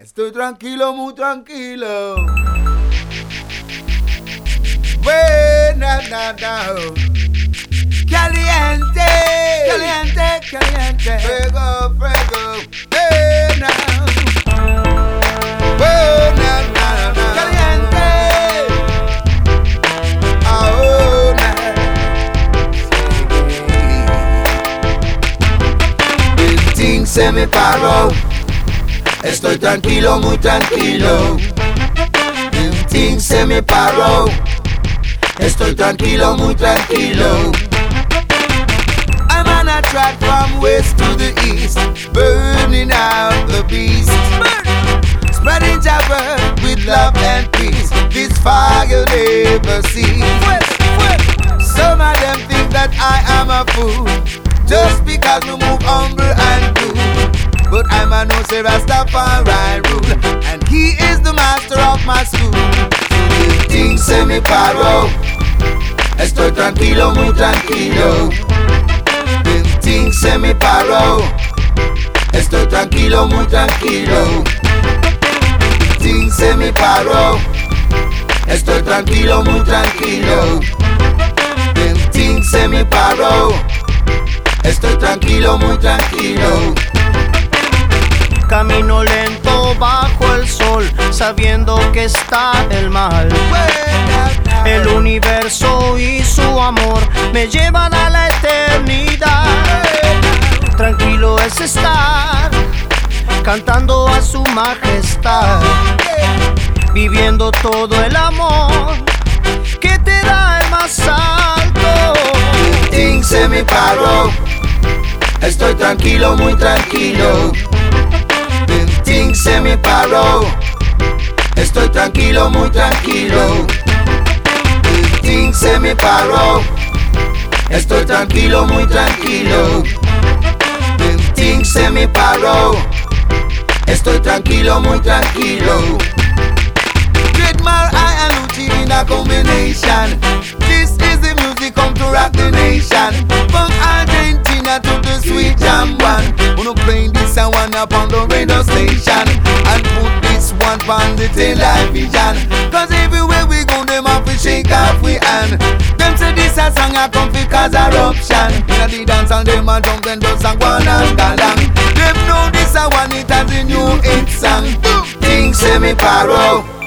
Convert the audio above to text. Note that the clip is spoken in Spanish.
Estoy tranquilo, muy tranquilo. Buena, na, na. Caliente, caliente, caliente. Fuego, fuego. Buena. Buena, na, na. Caliente. Ahora. El thing se me paró. Estoy tranquilo, muy tranquilo. El thing se me paró. Estoy tranquilo, muy tranquilo. I'm on a track from west to the east, burning out the beast. Spreading Jabber with love and peace. This fire never cease. Some of them think that I am a fool, just because we move on. Say Rastafari rule, and he is the master of my school. So the thing se me paró. Estoy tranquilo, muy tranquilo. The thing se me paró. Estoy tranquilo, muy tranquilo. The thing se me paró. Estoy tranquilo, muy tranquilo. The thing se me paró. Estoy tranquilo, muy tranquilo. Camino lento bajo el sol, sabiendo que está el mal. El universo y su amor me llevan a la eternidad. Tranquilo es estar, cantando a su majestad, viviendo todo el amor que te da el más alto. Thing se me. Estoy tranquilo, muy tranquilo. Se me paró. Estoy tranquilo, muy tranquilo. Se me paró. Estoy tranquilo, muy tranquilo. Se me paró. Estoy tranquilo, muy tranquilo. Trademark I and in a combination. And one up on the radio station. And put this one on the television. Cause everywhere we go, them have to shake off we hand. Them say this a song a come fi cause eruption. Inna the dance and them a jump and just a go on and galang. Them know this a one it as a new hit song. Things say me paro.